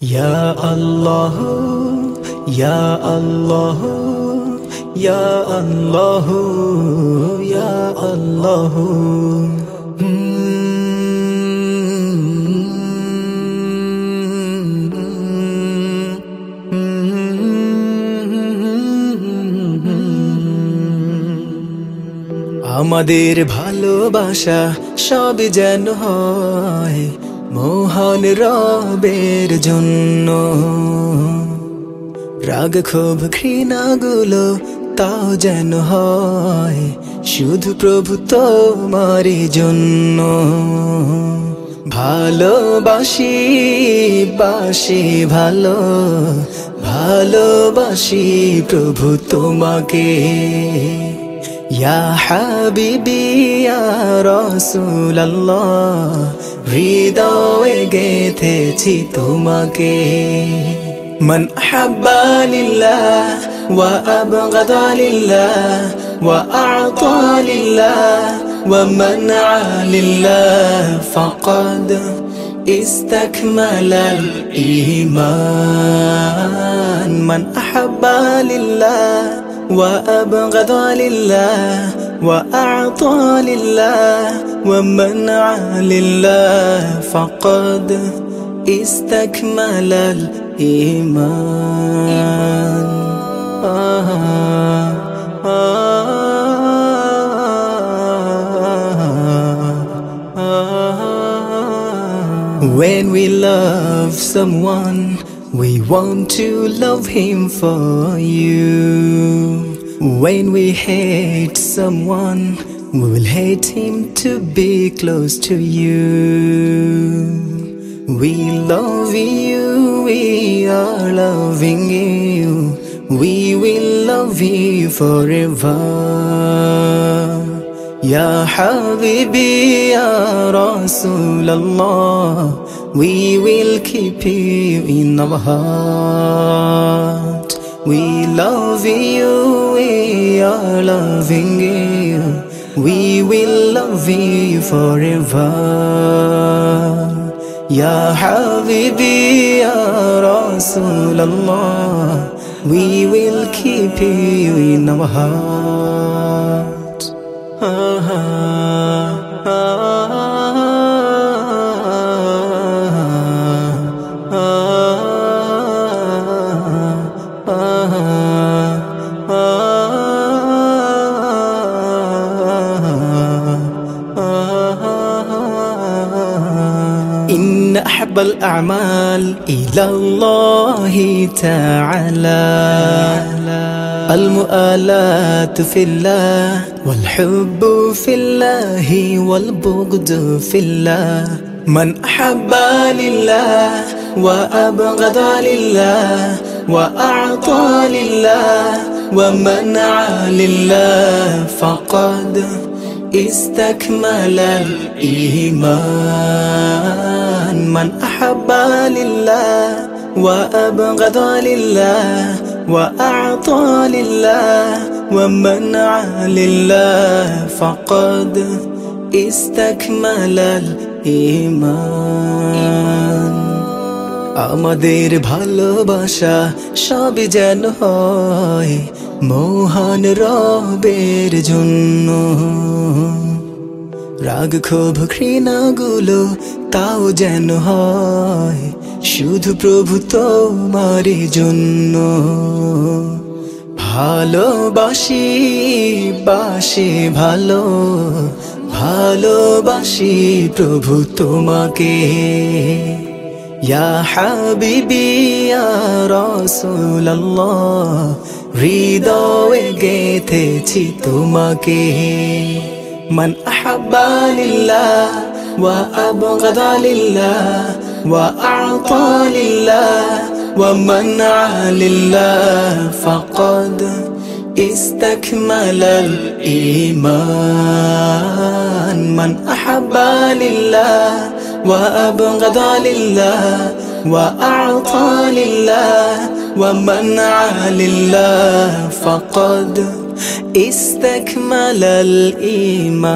ইয়া আল্লাহ ইয়া আল্লাহ ইয়া আল্লাহ ইয়া আল্লাহ আমাদের ভালোবাসা সব যেন হয় মোহন রবের জন্য। রাগ ক্ষোভ ঘৃণাগুলো তাও যেন হয়, শুধু প্রভু তোমারই জন্য। ভালোবাসি, বাসি, ভালো, ভালোবাসি প্রভু তোমাকে। ইয়া হাবিবি ইয়া রাসূলুল্লাহ হৃদয়ে গেথেছি তোমাকে من أحب لله وأبغض لله وأعطى لله ومنع لله فقد استكمل الإيمان من أحب لله وأبغض لله وأعطى لله ومنع لله فقد استكمل الإيمان. When we love someone, we want to love him for you. When we hate someone, we will hate him to be close to you. We love you, we are loving you. We will love you forever. Ya Habibi, Ya Rasulallah, we will keep you in our heart. We love you, we are loving you. We will love you forever. Ya Habibi, Ya Rasulallah, we will keep you in our heart. Ah, ah, إن أحب الأعمال إلى الله تعالى. المؤالات في الله والحب في الله والبغض في الله. من أحب لله وأبغض لله وأعطى لله ومنع لله فقد استكمل الإيمان. من أحب لله وأبغض لله وأعطى لله ومنع لله فقد استكمل الإيمان আমাদের ভালোবাসা সব যেন হয় মোহন রবের জন্য রাগ ক্ষোভ ঘৃণাগুলো তাও যেন হয়। শুধু প্রভু তোমারই জন্য। ভালোবাসি, বাসে, ভালো। ভালোবাসি প্রভু তোমাকে। ইয়া হাবিবি গেথেছি তোমাকে। من أحب لله وأبغض لله وأعطى لله ومنع لله فقد استكمل الإيمان. من أحب لله وأبغض لله وأعطى لله ومنع لله فقد استكمل الإيمان.